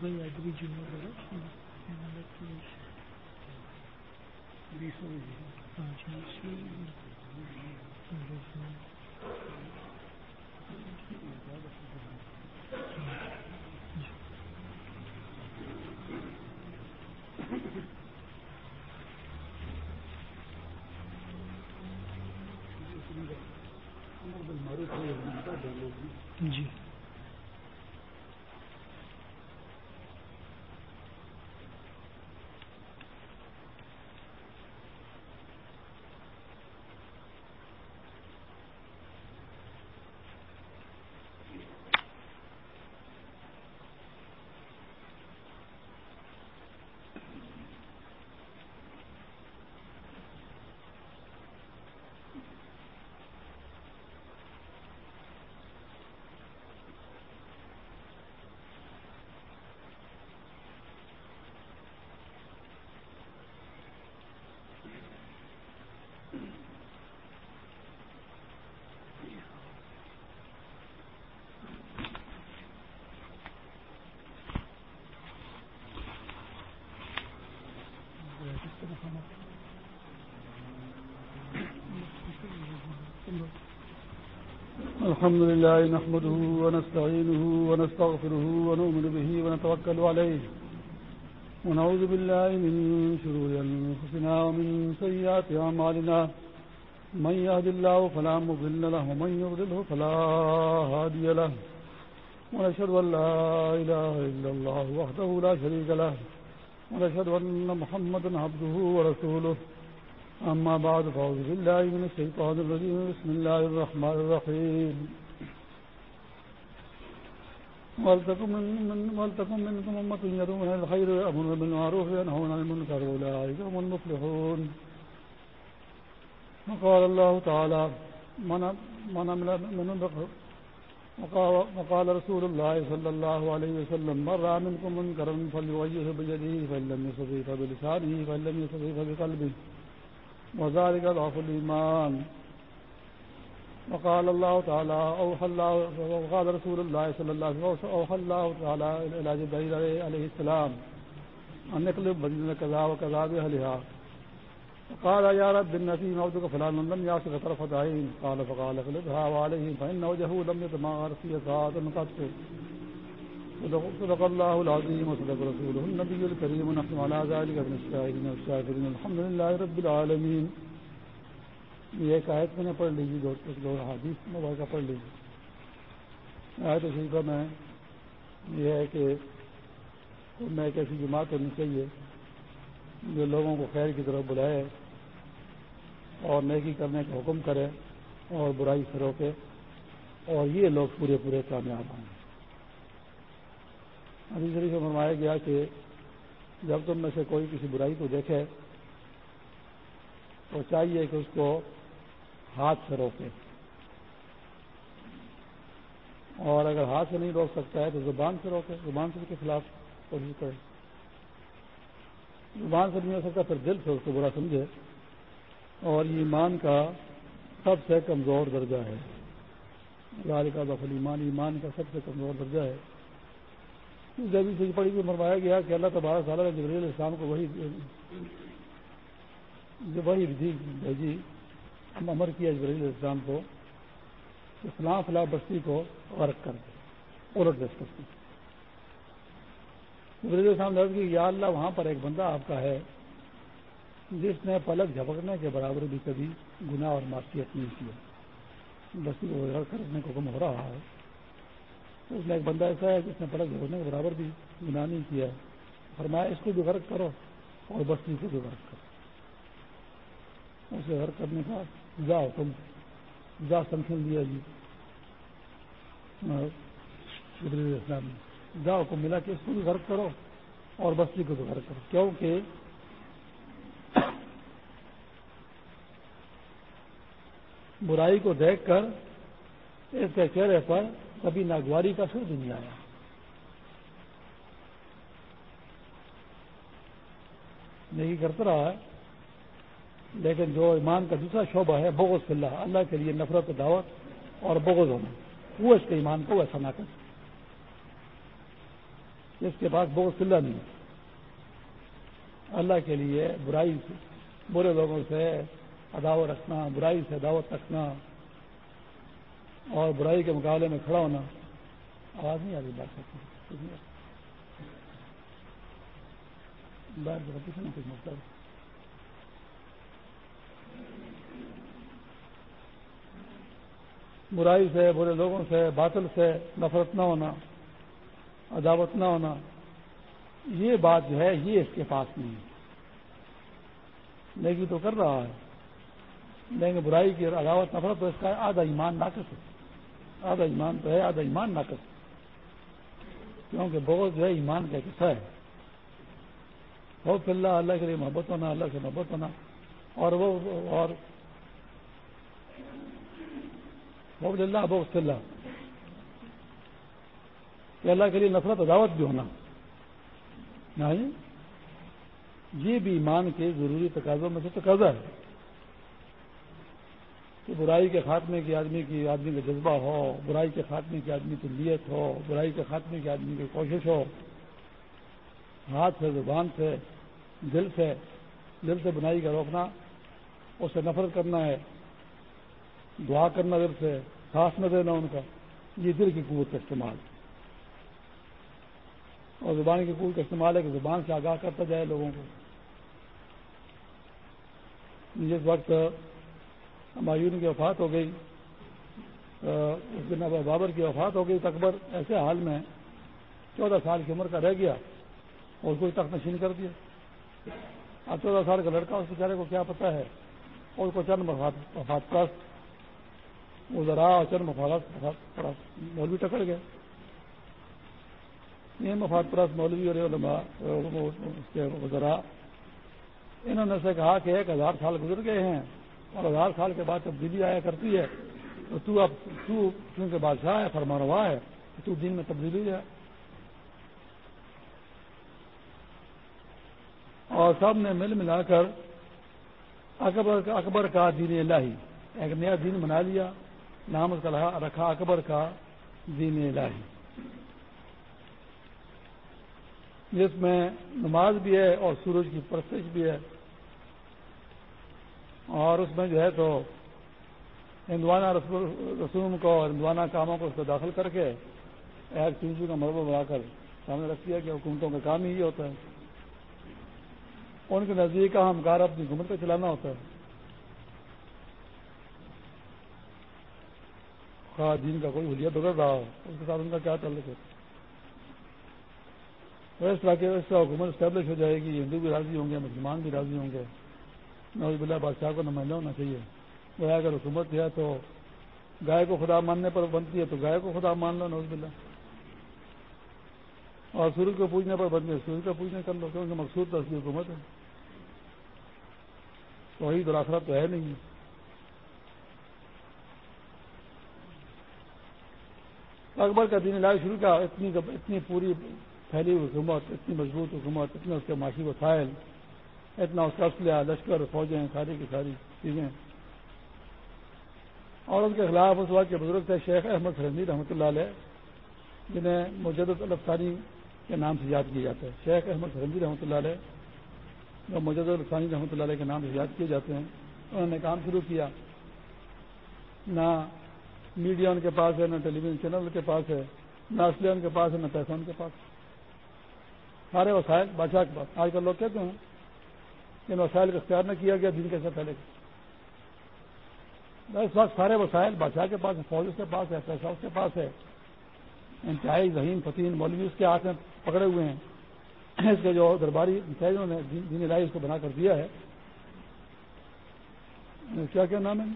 جی الحمد لله نحمده ونستعينه ونستغفره ونؤمن به ونتوكل عليه ونعوذ بالله من شرور أنفسنا ومن سيئات أعمالنا من يهد الله فلا مضل له ومن يضلله فلا هادي له ونشهد أن لا إله إلا الله وحده لا شريك له ونشهد أن محمدا عبده ورسوله أما بعد فأعوذ بالله من الشيطان الرجيم بسم الله الرحمن الرحيم ولتكن منكم أمة يدعون إلى الخير ويأمرون بالمعروف وينهون عن المنكر أولئك هم المفلحون. وقال الله تعالى من من من وقال رسول الله صلى الله عليه وسلم، من رأى منكم منكرا فليغيره بيده فإن لم يستطع فبلسانه فإن لم يستطع فبقلبه وذلك ضعف الإيمان. وقال الله تعالى أوحى الله وقال رسول الله صلى الله عليه وسلم أوحى الله تعالى إلى جبريل عليه السلام أن يقلب مدينة كذا وكذا بأهلها. وقال يا رب إن في موتك فلان لم يعصك طرفة عين. قال فقال اقلبها وعليه فإن وجهه لم يتماغر في ساعة قط صدق الله العظيم وصدق رسوله النبي الكريم ونحن على ذلك من الشاهدين والشاكرين الحمد لله رب العالمين یہ ایک آیت میں نے پڑھ لیجیے دو دو حادث مبارکہ پڑھ لیجیے آیت شریفہ میں یہ ہے کہ میں ایک ایسی جماعت ہونی چاہیے جو لوگوں کو خیر کی طرف بلائے اور نیکی کرنے کا حکم کرے اور برائی سے روکے اور یہ لوگ پورے پورے کامیاب ہوں۔ ابھی شریف میں فرمایا گیا کہ جب تم میں سے کوئی کسی برائی کو دیکھے تو چاہیے کہ اس کو ہاتھ سے روکے۔ اور اگر ہاتھ سے نہیں روک سکتا ہے تو زبان سے روکے، زبان سے کے خلاف کوشش کرے۔ زبان سے نہیں ہو سکتا، پھر دل سے اس کو برا سمجھے۔ اور یہ ایمان کا سب سے کمزور درجہ ہے۔ کا دفل ایمان ایمان کا سب سے کمزور درجہ ہے۔ جب سے پڑھی ہوئی مروایا گیا کہ اللہ تبارک تعالیٰ نے جبریل السلام کو وہی جو وہی بھیجی، ہم امر کیا جبریل السلام کو فلاں فلاں بستی کو غرق کر دے، الٹ دس بستی کی، یا اللہ، وہاں پر ایک بندہ آپ کا ہے جس نے پلک جھپکنے کے برابر بھی کبھی گناہ اور معافیت نہیں کیا۔ بستی کو کرنے کو کم ہو رہا ہے۔ اس میں ایک بندہ ایسا ہے جس نے پلک جھپکنے کے برابر بھی گناہ نہیں کیا۔ فرمایا، اس کو بھی غرق کرو اور بستی کو بھی غرق کرو۔ اسے غرق کرنے کا جا حکم، جا سنکھن دیا جی۔ اسلام نے جا حکم ملا کہ اس کو بھی غرق کرو اور بستی کو بھی غرق کرو۔ کیونکہ برائی کو دیکھ کر اس کے چہرے پر کبھی ناگواری کا سر نہیں آیا۔ نہیں کرتا رہا ہے، لیکن جو ایمان کا دوسرا شعبہ ہے، بغض فی اللہ اللہ کے لیے نفرت دعوت اور بغض ہونا، وہ اس کے ایمان کو ایسا نہ کر اس کے پاس بغض فی اللہ نہیں اللہ کے لیے برائی سے، برے لوگوں سے اداوت رکھنا، برائی سے دعوت رکھنا اور برائی کے مقابلے میں کھڑا ہونا، آواز نہیں آ رہی بات کرتی کسی کچھ مطلب برائی سے، برے لوگوں سے، باطل سے نفرت نہ ہونا، عداوت نہ ہونا، یہ بات جو ہے، یہ اس کے پاس نہیں ہے۔ لیکن تو کر رہا ہے، لیکن برائی کی عداوت، نفرت تو اس کا آدھا ایمان ناقص ہے۔ آدھا ایمان تو ہے، آدھا ایمان ناقص کیونکہ بہت جو ہے، ایمان کا قصہ ہے۔ بہت اللہ اللہ کے لیے محبت ہونا، اللہ سے محبت ہونا۔ اور وہ اور بہت اللہ بہت اللہ۔ کہ اللہ کے لیے نفرت، عداوت بھی ہونا۔ نہیں، یہ بھی ایمان کے ضروری تقاضوں میں سے تقاضا ہے۔ کہ برائی کے خاتمے کی آدمی کی آدمی کا جذبہ ہو، برائی کے خاتمے کی آدمی کی نیت ہو، برائی کے خاتمے کی آدمی کی کوشش ہو۔ ہاتھ سے، زبان سے، دل سے دل سے بنائی کا روکنا، اس سے نفرت کرنا ہے، دعا کرنا دل سے، سانس نہ دینا ان کا۔ یہ دل کی قوت کا استعمال۔ اور زبان کی قوت کا استعمال ہے کہ زبان سے آگاہ کرتا جائے لوگوں کو۔ جس وقت ہمایون کی وفات ہو گئی اس دن بابر کی وفات ہو گئی تو اکبر ایسے حال میں چودہ سال کی عمر کا رہ گیا، اور اس کو تخت نشین کر دیا۔ اب چودہ سال کا لڑکا، اس بیچارے کو کیا پتا ہے؟ اور اس کو چند وفات پرست وہ ذرا چند مفادات مولوی ٹکر گئے۔ یہ مفاد پرست مولوی اور اس کے ذرا انہوں نے سے کہا کہ ایک ہزار سال گزر گئے ہیں۔ اور ہزار سال کے بعد تبدیلی آیا کرتی ہے، تو تو اب تو کیونکہ بادشاہ ہے فرمانوا ہے، تو دن میں تبدیلی ہے۔ اور سب نے مل ملا کر اکبر کا اکبر کا دین الہی، ایک نیا دین بنا لیا، نام اس کا رکھا اکبر کا دین الہی۔ جس میں نماز بھی ہے اور سورج کی پرستش بھی ہے۔ اور اس میں جو ہے تو ہندوانہ رسوم کو اور ہندوانہ کاموں کو اس کو داخل کر کے ایک چیزوں کا مربع بنا کر سامنے رکھ دیا کہ حکومتوں کا کام ہی ہوتا ہے۔ ان کے نزدیک کا ہم کار اپنی حکومت کو چلانا ہوتا ہے۔ خواہ دین کا کوئی حلیہ بگڑ رہا ہو، اس کے ساتھ ان کا کیا تعلق ہے؟ اس طرح کے اس طرح حکومت اسٹیبلش ہو جائے گی، ہندو بھی راضی ہوں گے، مسلمان بھی راضی ہوں گے۔ نوز بلّہ بادشاہ کو نمائندہ ہونا چاہیے۔ وہ اگر حکومت ہے تو گائے کو خدا ماننے پر بنتی ہے تو گائے کو خدا مان لو نوز بلّہ اور سورج کو پوجنے پر بنتی ہے، سورج کا پوجنا کر لو کیونکہ مقصود تو اصلی حکومت ہے۔ تو وہی دراصلات تو ہے نہیں۔ اکبر کا دین علاج شروع کیا، اتنی اتنی پوری پھیلی حکومت، اتنی مضبوط حکومت، اتنے اس کے معاشی وسائل۔ اتنا اس کا اسلحہ لشکر، فوجیں، ساری کی ساری چیزیں۔ اور ان کے خلاف اس وقت کے بزرگ تھے شیخ احمد سرندی رحمۃ اللہ علیہ، جنہیں مجد الفسانی کے نام سے یاد کیا جاتا ہے شیخ احمد سرندی رحمۃ اللہ علیہ، جو مجد الفسانی رحمۃ اللہ علیہ کے نام سے یاد کیے جاتے ہیں، انہوں نے کام شروع کیا۔ نہ میڈیا ان کے پاس ہے، نہ ٹیلی ویژن چینل کے پاس ہے، نہ اسلحہ ان کے پاس ہے، نہ پیسہ ان کے پاس۔ سارے وسائل، بادشاہ کے پاس۔ آج کل لوگ کہتے ہیں ان وسائل کا اختیار نہ کیا گیا دن کیسے پہلے اس وقت سارے وسائل بادشاہ کے پاس ہے فوج اس کے پاس ہے پیسہ اس کے پاس ہے۔ انتہائی ذہین فتین مولوی اس کے ہاتھ میں پکڑے ہوئے ہیں۔ اس کے جو درباری نے دین لائی اس کو بنا کر دیا ہے۔ کیا کیا نام ہے؟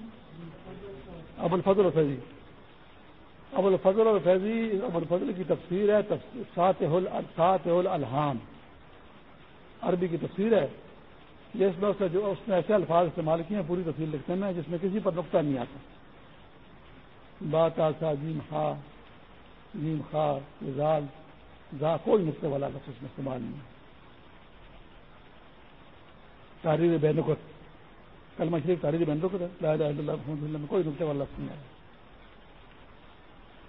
ابو الفضل الفیضی۔ ابو الفضل الفیضی ابو الفضل کی تفسیر ہے سات الحام عربی کی تفسیر ہے۔ جس میں جو اس نے ایسے الفاظ استعمال کیے ہیں، پوری تفصیل لکھتے ہیں جس میں کسی پر نقطہ نہیں آتا۔ بات آسا جیم خا جیم خا، زال، زا، کوئی نقطے والا لفظ اس میں استعمال نہیں ہے۔ تحریر بے نقط کل مشرق تحریر بے نقط ہے اللہ محمد میں کوئی نقطے والا لفظ نہیں آیا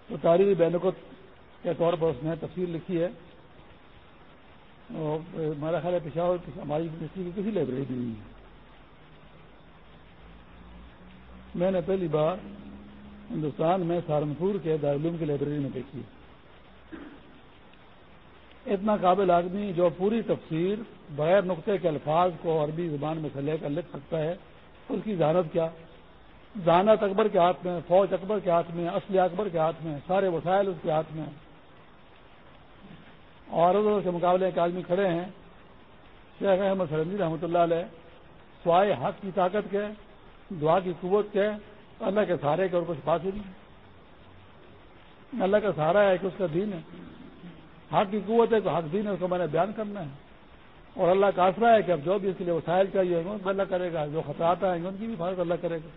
تو تحریر بے نقط کے طور پر اس نے تفصیل لکھی ہے ہمارا خیال ہے پشاور ہماری یونیورسٹی کی کسی لائبریری بھی نہیں ہے۔ میں نے پہلی بار ہندوستان میں سہارنپور کے دارالعلوم کی لائبریری میں دیکھی اتنا قابل آدمی جو پوری تفسیر بغیر نقطے کے الفاظ کو عربی زبان میں سے لے کر لکھ سکتا ہے، اس کی ذہانت کیا؟ ذہانت اکبر کے ہاتھ میں، فوج اکبر کے ہاتھ میں، اصل اکبر کے ہاتھ میں، سارے وسائل اس کے ہاتھ میں۔ اور کے مقابلے ایک آدمی کھڑے ہیں۔ شیخ احمد سرنجی رحمۃ اللہ علیہ سوائے حق کی طاقت کے، دعا کی قوت کے، اللہ کے سہارے کے اور کچھ بات ہی نہیں۔ اللہ کا سہارا ہے کہ اس کا دین ہے۔ حق کی قوت ہے تو حق دین ہے، اس کو میں نے بیان کرنا ہے۔ اور اللہ کا آسرا ہے کہ اب جو بھی اس کے لیے وسائل چاہیے اللہ کرے گا۔ جو خطرات آئیں گے، ان کی بھی حفاظت اللہ کرے گا۔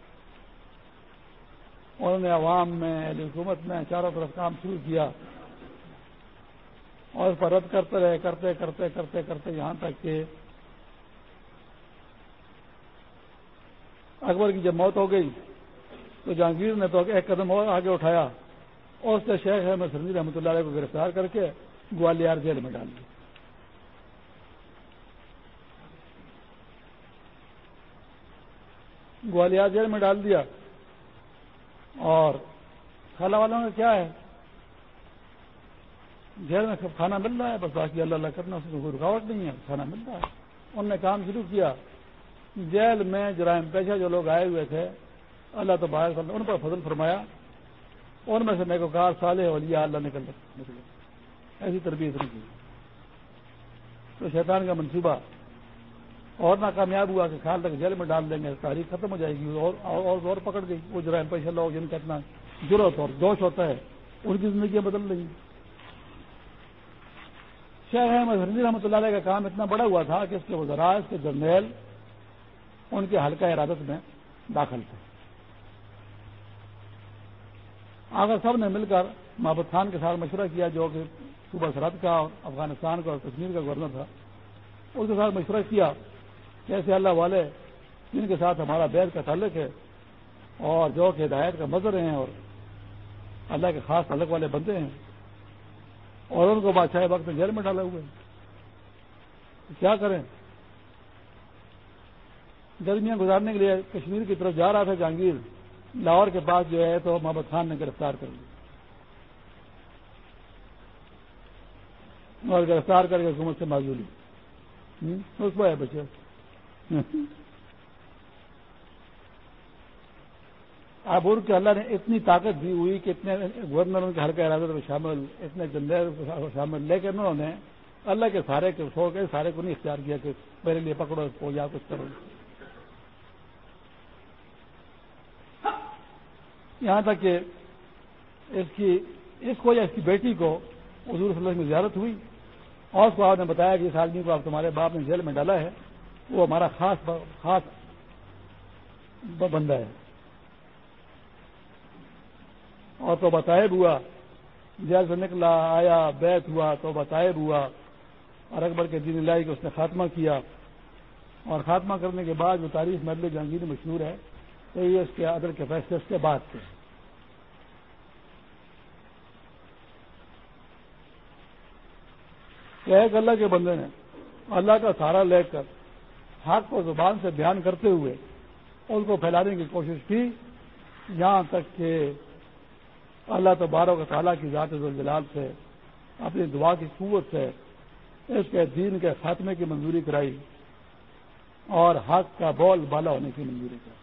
انہوں نے عوام میں حکومت میں چاروں طرف کام شروع کیا۔ اور اس پر رد کرتے رہے، کرتے کرتے کرتے کرتے یہاں تک کہ اکبر کی جب موت ہو گئی تو جہانگیر نے تو ایک قدم اور آگے اٹھایا اور اس سے شیخ ہے میں سنجی رحمۃ اللہ علیہ کو گرفتار کر کے گوالیار جیل میں ڈال دیا۔ گوالیار جیل میں ڈال دیا اور خالہ والوں کا کیا ہے؟ جیل میں سب کھانا مل رہا ہے، بس باقی اللہ اللہ کرنا، اس میں کوئی رکاوٹ نہیں ہے، کھانا مل رہا ہے۔ انہوں نے کام شروع کیا۔ جیل میں جرائم پیشہ جو لوگ آئے ہوئے تھے، اللہ تو باہر ان پر فضل فرمایا۔ ان میں سے میں کو کہا سالے ولی اللہ نکل نکلے ایسی تربیت نہیں کی۔ تو شیطان کا منصوبہ اور ناکامیاب ہوا کہ خیال تک جیل میں ڈال دیں گے، تاریخ ختم ہو جائے گی، اور اور زور پکڑ گئی۔ وہ جرائم پیشہ لوگ، جن کا اتنا ضرورت اور جوش ہوتا ہے، ان کی زندگیاں بدل رہی ہیں۔ شیخ احمد حرضی رحمۃ اللہ علیہ کا کام اتنا بڑا ہوا تھا کہ اس کے وزراء اس کے جرنیل ان کے حلقہ ارادت میں داخل تھے۔ اگر سب نے مل کر محبت خان کے ساتھ مشورہ کیا جو کہ صوبہ سرحد کا اور افغانستان کا اور کشمیر کا گورنر تھا۔ اس کے ساتھ مشورہ کیا کیسے اللہ والے جن کے ساتھ ہمارا بیت کا تعلق ہے اور جو کہ ہدایت کا مظر ہیں اور اللہ کے خاص تعلق والے بندے ہیں اور ان کو بادشاہ وقت جیل میں ڈالے ہوئے کیا کریں؟ گرمیاں گزارنے کے لیے کشمیر کی طرف جا رہا تھا جہانگیر۔ لاہور کے پاس جو ہے تو محمد خان نے گرفتار کر لیا۔ اور گرفتار کر کے حکومت سے معذوری اس کو ہے بچے اب ان کے اللہ نے اتنی طاقت دی ہوئی کہ اتنے گورنروں کے ہلکے ارادت میں شامل، اتنے جنرل شامل لے کے انہوں نے اللہ کے سارے کے چھوڑ کے سارے کو نہیں اختیار کیا کہ میرے لیے پکڑو اس کو یا کچھ کرو۔ یہاں تک کہ اس کی، اس کو یا اس کی بیٹی کو حضور صلی اللہ علیہ میں زیارت ہوئی۔ اور اس کو آپ نے بتایا کہ اس آدمی کو آپ تمہارے باپ نے جیل میں ڈالا ہے۔ وہ ہمارا خاص خاص بندہ ہے۔ اور تو بتائب ہوا۔ جیل سے نکلا، آیا، بیت ہوا تو بتائب ہوا۔ اور اکبر کے دین لائی کو اس نے خاتمہ کیا۔ اور خاتمہ کرنے کے بعد وہ تاریخ مرل جہانگیر مشہور ہے، تو یہ اس کے ادر کے فیصلے، اس کے بعد تھے۔ ایک اللہ کے بندے نے اللہ کا سہارا لے کر حق کو زبان سے بیان کرتے ہوئے ان کو پھیلانے کی کوشش کی، یہاں تک کہ اللہ تبارک تعالیٰ کی ذات جلال سے، اپنی دعا کی قوت سے، اس کے دین کے خاتمے کی منظوری کرائی اور حق کا بول بالا ہونے کی منظوری کرائی۔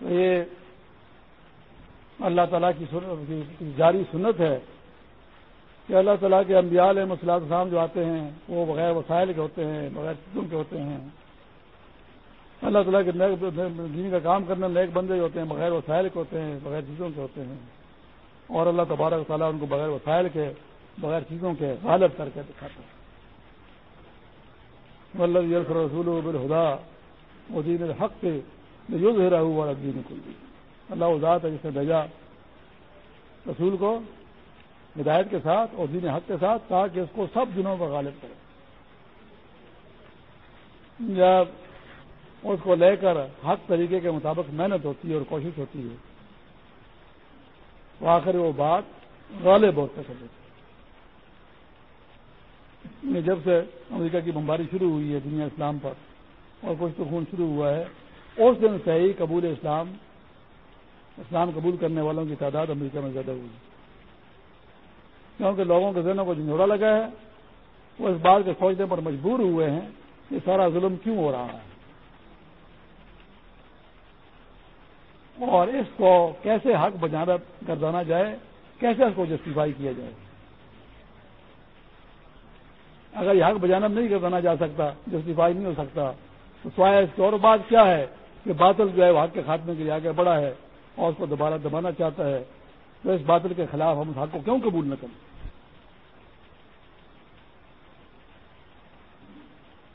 تو یہ اللہ تعالیٰ کی جاری سنت ہے کہ اللہ تعالیٰ کے انبیاء علیہ مسلط جو آتے ہیں، وہ بغیر وسائل کے ہوتے ہیں، بغیر چیزوں کے ہوتے ہیں اللہ تعالیٰ کے دین کا کام کرنے نیک بندے ہوتے ہیں، بغیر وسائل کے ہوتے ہیں، بغیر چیزوں کے ہوتے ہیں۔ اور اللہ تبارک تعالیٰ ان کو بغیر وسائل کے، بغیر چیزوں کے غالب کر کے دکھاتا ہے۔ یس رسول الخدا وہ دین الحق سے یوز ہو رہا ہوا دین کو اللہ ذات ہے جس نے بھیجا رسول کو ہدایت کے ساتھ اور دین حق کے ساتھ تاکہ اس کو سب دنوں پر غالب کرے۔ جب اس کو لے کر حق طریقے کے مطابق محنت ہوتی ہے اور کوشش ہوتی ہے۔ تو آخر وہ بات غالب ہوتے چلے یعنی جب سے امریکہ کی بمباری شروع ہوئی ہے دنیا اسلام پر اور کچھ تو خون شروع ہوا ہے، اس دن سے ہی قبول اسلام اسلام قبول کرنے والوں کی تعداد امریکہ میں زیادہ ہوئی۔ کیونکہ لوگوں کے ذہنوں کو جھنجھوڑا لگا ہے، وہ اس بات کے سوچنے پر مجبور ہوئے ہیں کہ سارا ظلم کیوں ہو رہا ہے۔ اور اس کو کیسے حق بجانا گردانا جائے، کیسے اس کو جسٹیفائی کیا جائے؟ اگر یہ حق بجانب نہیں گردانا جا سکتا جسٹیفائی نہیں ہو سکتا، تو سوائے اس کی اور بات کیا ہے کہ بادل جو ہے وہ حق کے خاتمے کے لیے آگے بڑھا ہے اور اس کو دوبارہ دبانا چاہتا ہے، تو اس بادل کے خلاف ہم اس حق کو کیوں قبول نہ کریں؟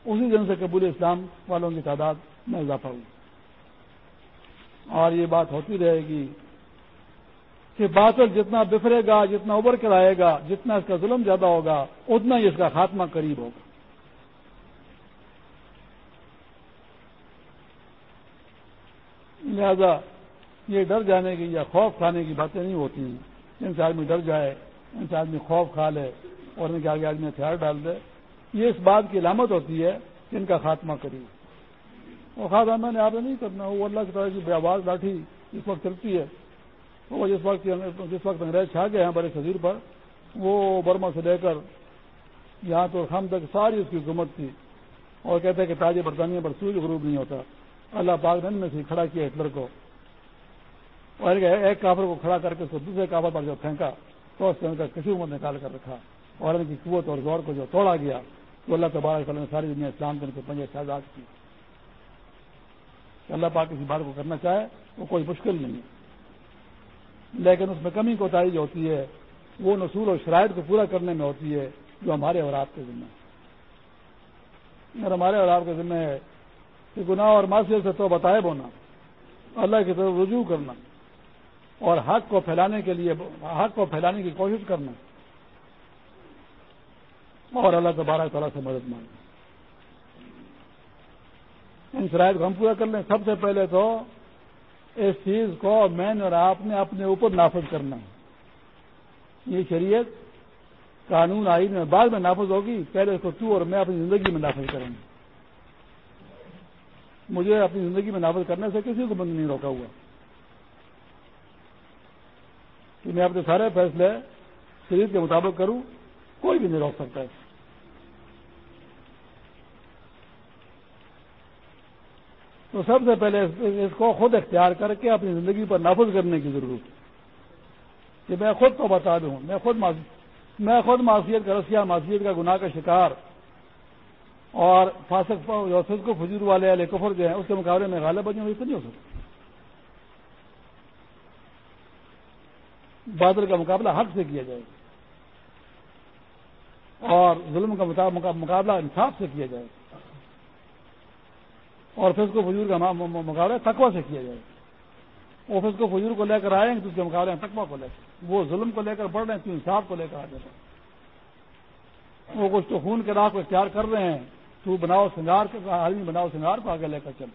اسی دن سے قبول اسلام والوں کی تعداد میں اضافہ ہوئی اور یہ بات ہوتی رہے گی کہ بادل جتنا بفرے گا، جتنا ابھر کر آئے گا، جتنا اس کا ظلم زیادہ ہوگا، اتنا ہی اس کا خاتمہ قریب ہوگا۔ لہذا یہ ڈر جانے کی یا خوف کھانے کی باتیں نہیں ہوتی ان سے آدمی ڈر جائے ان سے آدمی خوف کھا لے اور ان کے آگے آدمی ہتھیار ڈال دے۔ یہ اس بات کی علامت ہوتی ہے کہ ان کا خاتمہ کری وہ خاصا میں نے آپ نے نہیں کرنا، وہ اللہ کی طرح کی بے آواز لاٹھی اس وقت چلتی ہے۔ وہ جس وقت جس وقت انگریز چھا گئے ہیں بڑے شریر پر، وہ برما سے لے کر یہاں تو ہم تک ساری اس کی حکومت تھی۔ اور کہتے ہیں کہ تاج برطانیہ پر سوئی غروب نہیں ہوتا۔ اللہ پاک نے میں سے کھڑا کیا ہٹلر کو۔ اور ایک کافر کو کھڑا کر کے اس کو دوسرے کافر پر جو پھینکا، تو اس سے ان کا کسی عمر نکال کر رکھا۔ اور ان کی قوت اور زور کو جو توڑا گیا، تو اللہ تبارک نے ساری دنیا اسلام کے ان کے پنجے شہزاد کی۔ اللہ پاک کسی بات کو کرنا چاہے، وہ کوئی مشکل نہیں ہے۔ لیکن اس میں کمی کوتاہی جو ہوتی ہے، وہ نصول اور شرائط کو پورا کرنے میں ہوتی ہے جو ہمارے اور آپ کے ذمہ ہے۔ اور ہمارے اور آپ کے ذمہ ہے کہ گناہ اور معاشیت سے تو بتائے بونا اللہ کی طرف رجوع کرنا، اور حق کو پھیلانے کے لیے، حق کو پھیلانے کی کوشش کرنا، اور اللہ تبارہ تعالیٰ سے مدد مانگنا۔ ان شرائط کو ہم پورا کر لیں۔ سب سے پہلے تو اس چیز کو میں نے اور آپ نے اپنے اوپر نافذ کرنا ہے۔ یہ شریعت قانون آئین میں بعد میں نافذ ہوگی۔ پہلے اس کو تو اور میں اپنی زندگی میں نافذ کریں گے مجھے اپنی زندگی میں نافذ کرنے سے کسی کو بند نہیں روکا ہوا۔ کہ میں اپنے سارے فیصلے شریف کے مطابق کروں، کوئی بھی نہیں روک سکتا ہے۔ تو سب سے پہلے اس کو خود اختیار کر کے اپنی زندگی پر نافذ کرنے کی ضرورت ہے۔ کہ میں خود کو بتا دوں، میں خود میں خود معاشیت کا رسیہ معاشیت کا گناہ کا شکار۔ اور فاسق کو فجور والے علیہ کفر جو ہیں، اس کے مقابلے میں غالب بجے ہوئی تو نہیں ہو سکتا۔ بادل کا مقابلہ حق سے کیا جائے گا۔ اور ظلم کا مقابلہ انصاف سے کیا جائے گا۔ اور پھر اس کو فجور کا مقابلہ تقوا سے کیا جائے۔ وہ پھر اس کو فجور کو لے کر آئیں گے تو اس کے مقابلے میں تقوا کو لے کر۔ وہ ظلم کو لے کر بڑھ رہے ہیں، تو انصاف کو لے کر آ جاتا وہ کچھ تو خون کے راہ کو اختیار کر رہے ہیں۔ تو بناؤ سنگار آدمی بناؤ سنگار کو آگے لے کر چل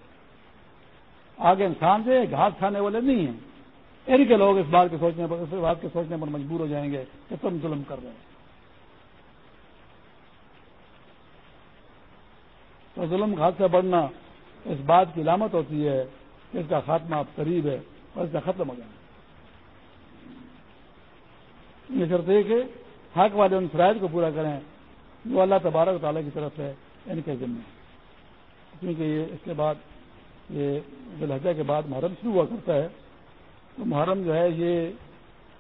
آگے انسان سے گھاس کھانے والے نہیں ہیں۔ ان کے لوگ اس بات کے سوچنے پر اس بات کے سوچنے پر مجبور ہو جائیں گے کہ تم ظلم کر رہے ہیں۔ تو ظلم گھاس سے بڑھنا اس بات کی علامت ہوتی ہے کہ اس کا خاتمہ اب قریب ہے اور اس کا ختم ہو جانا یہ شرط ہے کہ حق والے ان فرائض کو پورا کریں جو اللہ تبارک تعالیٰ کی طرف ہے ان کے ذمے کیونکہ یہ اس کے بعد یہ دلحجہ کے بعد محرم شروع ہوا کرتا ہے۔ تو محرم جو ہے یہ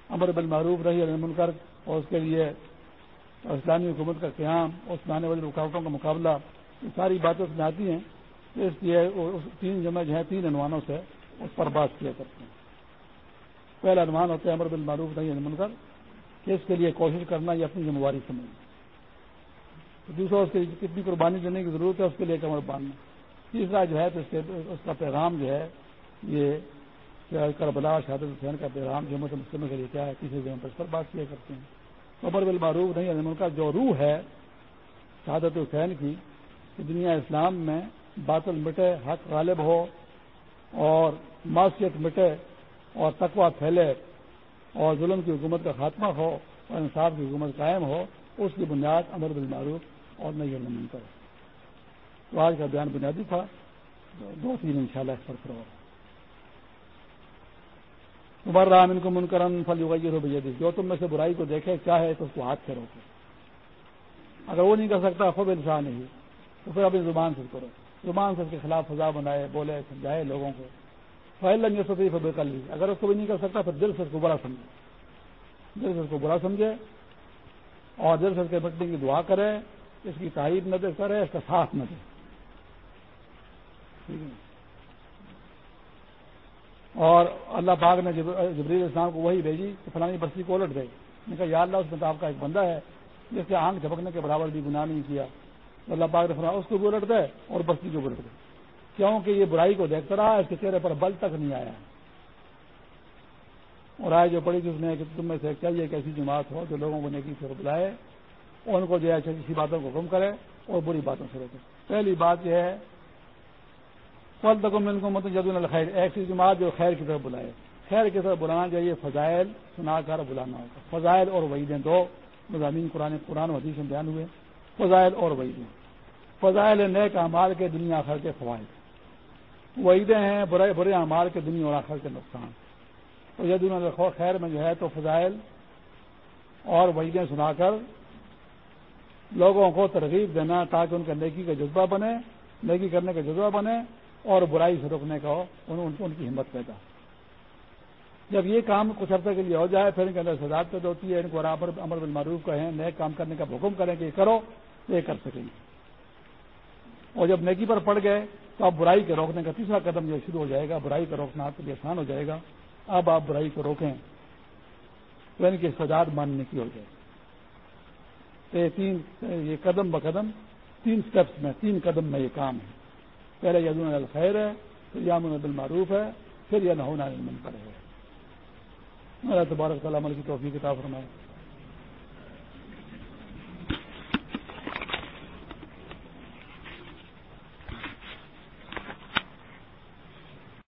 امر بالمعروف رہی منکر اور اس کے لیے اسلامی حکومت کا قیام اور اس میں آنے والی رکاوٹوں کا مقابلہ، یہ ساری باتیں اس میں آتی ہیں۔ اس لیے تین جمع جو ہے تین عنوانوں سے اس پر بات کیا کرتے ہیں۔ پہلا عنوان ہوتا ہے، امر بالمعروف نہیں منکر کہ اس کے لیے کوشش کرنا یا اپنی ذمہ داری سمجھنا۔ دوسرا، اس کے لیے کتنی قربانی دینے کی ضرورت ہے، اس کے لیے کمر باندھنا۔ تیسرا جو ہے، تو اس کا پیغام جو ہے، یہ کربلا، شہادت حسین کا پیغام جو مسلموں کے لیے کیا ہے، تیسرے جگہ پر اس پر بات کیا کرتے ہیں۔ امر بالمعروف نہیں ان کا جو روح ہے، شہادت حسین کی دنیا اسلام میں باطل مٹے، حق غالب ہو اور معاشیت مٹے اور تقوا پھیلے اور ظلم کی حکومت کا خاتمہ ہو اور انصاف کی حکومت قائم ہو، اس کی بنیاد امر بالمعروف اور نئی المن پر تو آج کا بیان بنیادی تھا۔ دو تین ان شاء اللہ اس پر کرو عمر رام ان کو منکرن فل ہو بھیا جو تم میں سے برائی کو دیکھے، چاہے تو اس کو ہاتھ سے روکے۔ اگر وہ نہیں کر سکتا خوب انسان نہیں۔ تو پھر اپنی زبان سے کرو۔ زبان سے اس کے خلاف فضا بنائے، بولے، سمجھائے لوگوں کو۔ فائل لیں گے سفید بے کر لی اگر اس کو بھی نہیں کر سکتا، پھر دل سے اس کو برا سمجھے۔ دل سے اس کو برا سمجھے اور دل سے اس کے مٹنے کی دعا کرے، اس کی تائید نہ دے کرے اس کا ساتھ نہ دے۔ اور اللہ پاک نے جبریل اسلام کو وہی بھیجی کہ فلانی بستی کو الٹ گئی نے کہا، یا اللہ، اس میں آپ کا ایک بندہ ہے جس کے آنکھ جھپکنے کے برابر بھی گناہ نہیں کیا۔ اللہ پاک نے فرمایا، اس کو بھی الٹ دے اور بستی کو بھی الٹ دے کیونکہ یہ برائی کو دیکھتا رہا، اس کے چہرے پر بل تک نہیں آیا۔ اور آئے جو پڑھی جس نے کہ تم میں سے چاہیے ایک ایسی جماعت ہو جو لوگوں کو نیکی سے بلائے اور ان کو جو ہے کسی باتوں کو کم کرے اور بری باتوں سے روکے۔ پہلی بات یہ ہے پل تک ان کو مت جد الخیر ایسی جماعت جو خیر کی طرف بلائے۔ خیر کی طرف بلانا چاہیے فضائل سنا کر بلانا ہوگا فضائل اور وعیدیں دو۔ مضامین قرآن قرآن و حدیث میں بیان ہوئے۔ فضائل اور وعیدیں فضائل نیک امال کے دنیا آخر کے فوائد وعیدیں ہیں، برے برے اعمال کے دنیا اور آخر کے نقصان۔ اور یہ دنیا خیر میں جو ہے تو فضائل اور وعیدیں سنا کر لوگوں کو ترغیب دینا، تاکہ ان کا نیکی کا جذبہ بنے، نیکی کرنے کا جذبہ بنے اور برائی سے روکنے کا ہو ان کی ہمت پیدا جب یہ کام کچھ عرصے کے لیے ہو جائے، پھر ان کے اندر سزاد پیدا ہوتی ہے، ان کو برابر امر بالمعروف کا ہے نئے کام کرنے کا حکم کریں کہ یہ کرو، یہ کر سکیں گے۔ اور جب نیکی پر پڑ گئے تو اب برائی کے روکنے کا تیسرا قدم جو شروع ہو جائے گا، برائی کا روکنا آپ کے لیے آسان ہو جائے گا۔ اب آپ برائی کو روکیں تو ان کی سجاد ماننے کی ہو جائے۔ یہ تین، یہ قدم ب قدم تین سٹیپس میں، تین قدم میں یہ کام ہے۔ پہلے یدون الخیر ہے، پھر یامن بالمعروف ہے، پھر یہ نہ ہونا من پر ہے۔ اللہ تبارک تعالیٰ عمل کی توفیق کتاب فرمائے۔